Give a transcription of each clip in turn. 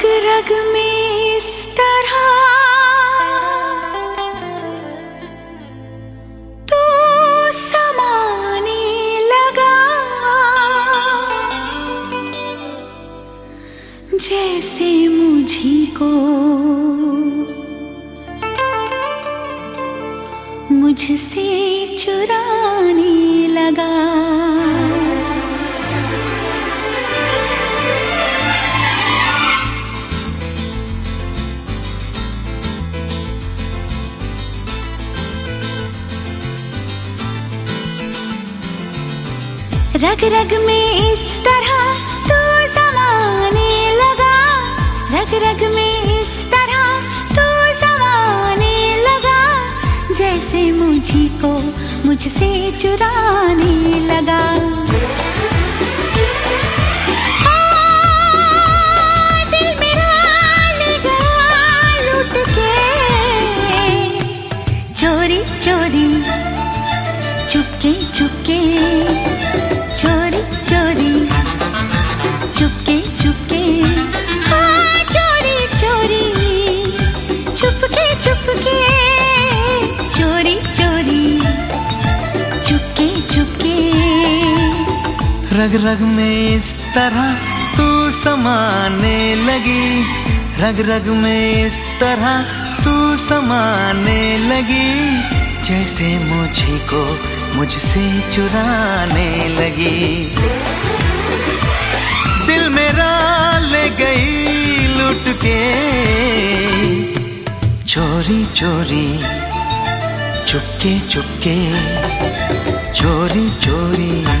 रग रग में इस तरह। तू लगा। जैसे मुझी को मुझसे चुराने लगा। रग रग में इस तरह तू समाने लगा। रग रग में इस तरह तू समाने लगा। जैसे मुझी को मुझसे चुराने लगा। रग रग में इस तरह तू समाने लगी। रग रग में इस तरह तू समाने लगी। जैसे मुझे को मुझसे चुराने लगी। दिल मेरा ले गई लुट के। चोरी चोरी, चुपके चुपके। चोरी चोरी।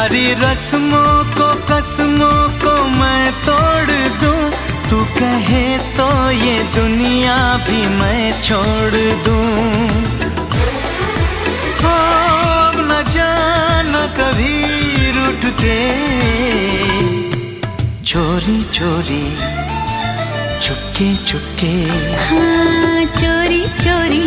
सारी रस्मों को, कसमों को मैं तोड़ दूँ। तू कहे तो ये दुनिया भी मैं छोड़ दूँ। अब न जाना कभी रूठ के। चोरी चोरी, चुपके चुपके। हाँ चोरी चोरी।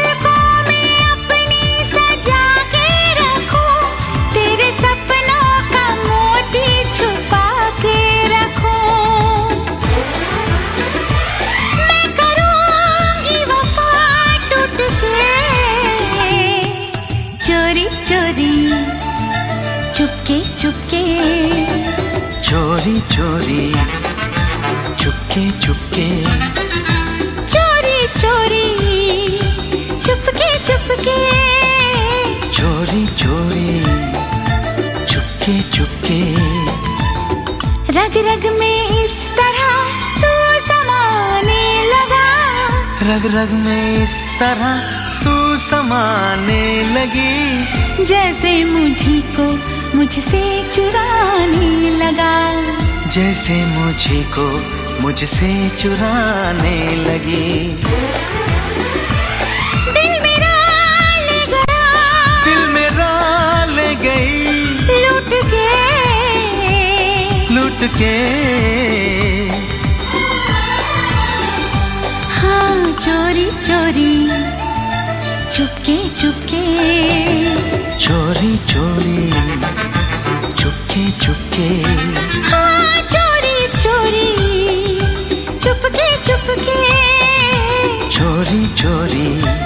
चोरी चुपके चुपके। चोरी चोरी चुपके चुपके। चोरी चोरी चुपके चुपके। रग रग में इस तरह तू समाने लगा। रग रग में इस तरह तू समाने लगी। जैसे मुझी को मुझसे चुराने लगा। जैसे मुझे को मुझसे चुराने लगी। दिल मेरा ले गया। दिल मेरा ले गई। लूट के। लुट के। हाँ चोरी चोरी। चुपके चुपके। चोरी चोरी। चुपके चुपके। हाँ चोरी चुपके चुपके। छोरी चोरी।